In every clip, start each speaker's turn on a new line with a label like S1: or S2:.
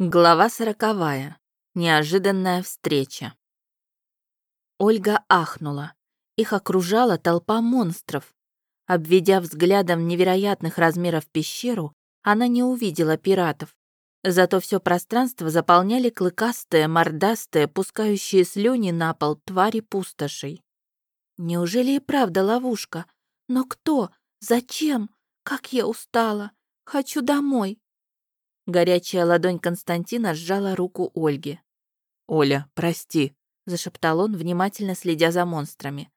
S1: Глава сороковая. Неожиданная встреча. Ольга ахнула. Их окружала толпа монстров. Обведя взглядом невероятных размеров пещеру, она не увидела пиратов. Зато все пространство заполняли клыкастые, мордастые, пускающие слюни на пол твари пустошей. Неужели и правда ловушка? Но кто? Зачем? Как я устала! Хочу домой! Горячая ладонь Константина сжала руку Ольги.
S2: «Оля, прости», — зашептал он, внимательно следя за монстрами.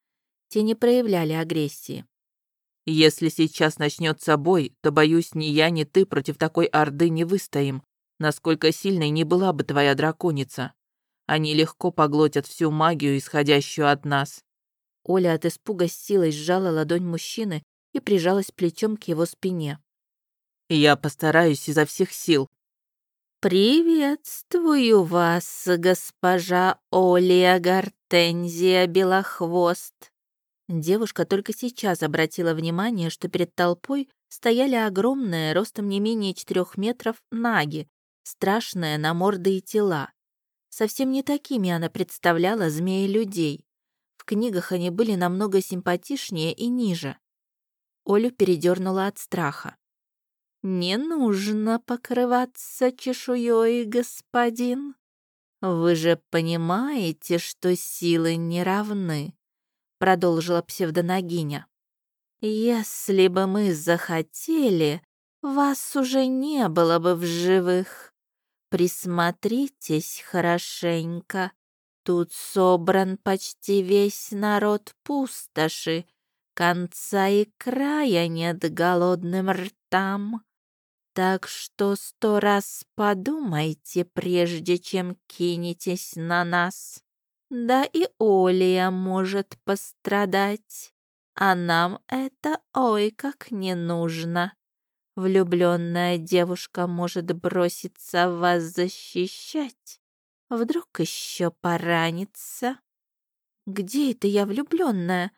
S1: Те не проявляли агрессии.
S2: «Если сейчас начнется бой, то, боюсь, ни я, ни ты против такой орды не выстоим, насколько сильной не была бы твоя драконица. Они легко поглотят всю магию, исходящую от нас».
S1: Оля от испуга с силой сжала ладонь мужчины и прижалась плечом к его спине.
S2: Я постараюсь изо всех сил.
S1: «Приветствую вас, госпожа Олия Гортензия Белохвост!» Девушка только сейчас обратила внимание, что перед толпой стояли огромные, ростом не менее четырех метров, наги, страшные на морды и тела. Совсем не такими она представляла змеи-людей. В книгах они были намного симпатичнее и ниже. Олю передернула от страха. «Не нужно покрываться чешуей, господин. Вы же понимаете, что силы не равны», — продолжила псевдоногиня. «Если бы мы захотели, вас уже не было бы в живых. Присмотритесь хорошенько. Тут собран почти весь народ пустоши. Конца и края нет голодным ртам. Так что сто раз подумайте, прежде чем кинетесь на нас. Да и Олия может пострадать, а нам это ой как не нужно. Влюбленная девушка может броситься вас защищать. Вдруг еще поранится. Где это я влюбленная?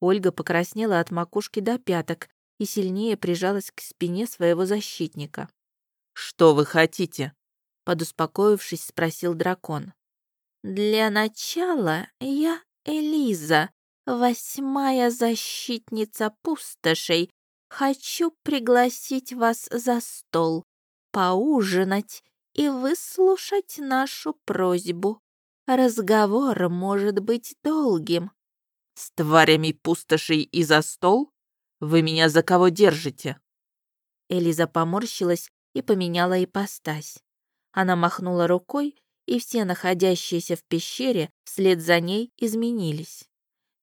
S1: Ольга покраснела от макушки до пяток и сильнее прижалась к спине своего защитника.
S2: «Что вы хотите?»
S1: — подуспокоившись, спросил дракон. «Для начала я Элиза, восьмая защитница пустошей. Хочу пригласить вас за стол, поужинать и выслушать нашу просьбу. Разговор может быть долгим».
S2: «С тварями пустошей и за стол?» Вы меня за кого держите?»
S1: Элиза поморщилась и поменяла ипостась. Она махнула рукой, и все находящиеся в пещере вслед за ней изменились.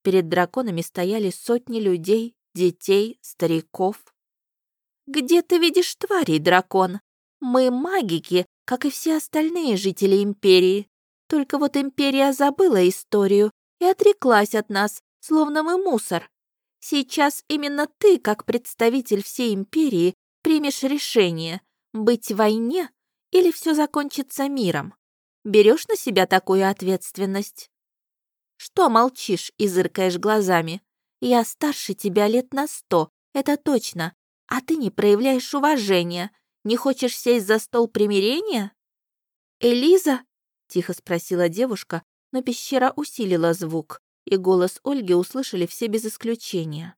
S1: Перед драконами стояли сотни людей, детей, стариков. «Где ты видишь тварей, дракон? Мы магики, как и все остальные жители Империи. Только вот Империя забыла историю и отреклась от нас, словно мы мусор. Сейчас именно ты, как представитель всей империи, примешь решение, быть в войне или все закончится миром. Берешь на себя такую ответственность? Что молчишь и зыркаешь глазами? Я старше тебя лет на сто, это точно, а ты не проявляешь уважения, не хочешь сесть за стол примирения? Элиза? Тихо спросила девушка, но пещера усилила звук и голос Ольги услышали все без исключения.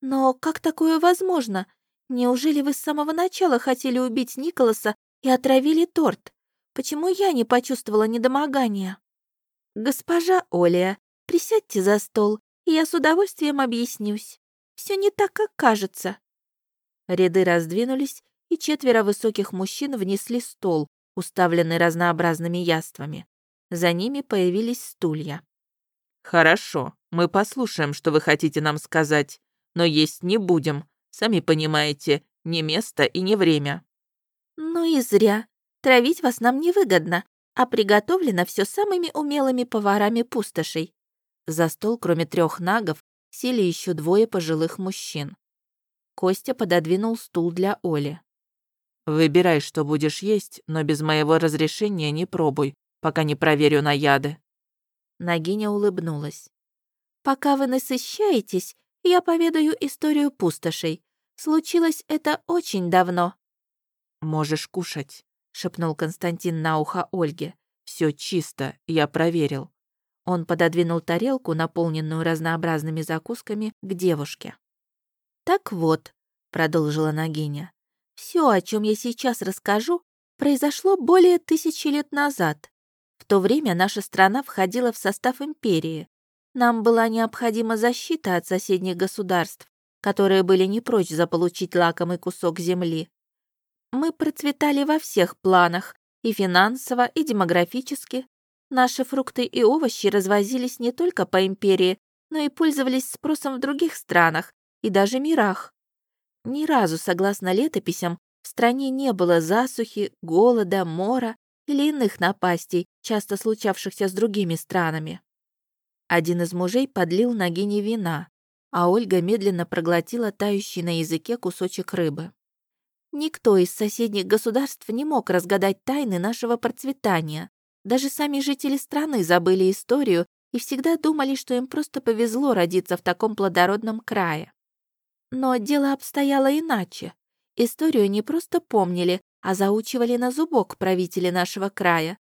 S1: «Но как такое возможно? Неужели вы с самого начала хотели убить Николаса и отравили торт? Почему я не почувствовала недомогания?» «Госпожа Оля, присядьте за стол, и я с удовольствием объяснюсь. Все не так, как кажется». Ряды раздвинулись, и четверо высоких мужчин внесли стол, уставленный разнообразными яствами. За ними появились стулья.
S2: «Хорошо, мы послушаем, что вы хотите нам сказать, но есть не будем. Сами понимаете, не место и не время».
S1: «Ну и зря. Травить вас нам невыгодно, а приготовлено все самыми умелыми поварами пустошей». За стол, кроме трех нагов, сели еще двое пожилых мужчин. Костя пододвинул стул для Оли.
S2: «Выбирай, что будешь есть, но без моего разрешения не пробуй, пока не проверю на яды».
S1: Нагиня улыбнулась. «Пока вы насыщаетесь, я поведаю историю пустошей. Случилось это очень давно».
S2: «Можешь кушать.
S1: шепнул Константин на ухо Ольге.
S2: Все чисто, я проверил.
S1: Он пододвинул тарелку, наполненную разнообразными закусками, к девушке. «Так вот», — продолжила Нагиня, «все, о чем я сейчас расскажу, произошло более тысячи лет назад. То время наша страна входила в состав империи. Нам была необходима защита от соседних государств, которые были не прочь заполучить лакомый кусок земли. Мы процветали во всех планах, и финансово, и демографически. Наши фрукты и овощи развозились не только по империи, но и пользовались спросом в других странах и даже мирах. Ни разу, согласно летописям, в стране не было засухи, голода, мора или иных напастей, часто случавшихся с другими странами. Один из мужей подлил на Гине вина, а Ольга медленно проглотила тающий на языке кусочек рыбы. Никто из соседних государств не мог разгадать тайны нашего процветания. Даже сами жители страны забыли историю и всегда думали, что им просто повезло родиться в таком плодородном крае. Но дело обстояло иначе. Историю не просто помнили, а заучивали на зубок правители нашего края.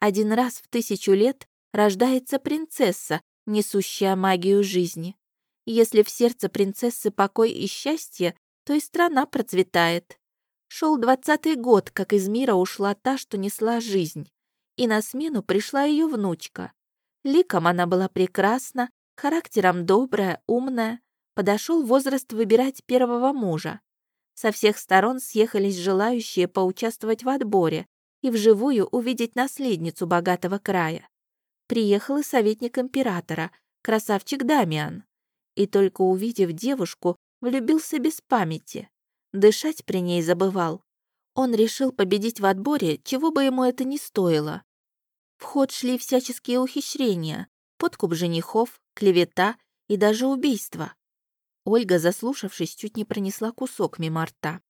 S1: Один раз в тысячу лет рождается принцесса, несущая магию жизни. Если в сердце принцессы покой и счастье, то и страна процветает. Шел двадцатый год, как из мира ушла та, что несла жизнь, и на смену пришла ее внучка. Ликом она была прекрасна, характером добрая, умная, подошел возраст выбирать первого мужа. Со всех сторон съехались желающие поучаствовать в отборе и вживую увидеть наследницу богатого края. Приехал и советник императора, красавчик Дамиан. И только увидев девушку, влюбился без памяти. Дышать при ней забывал. Он решил победить в отборе, чего бы ему это ни стоило. В ход шли всяческие ухищрения, подкуп женихов, клевета и даже убийство. Ольга, заслушавшись, чуть не пронесла кусок мимо рта.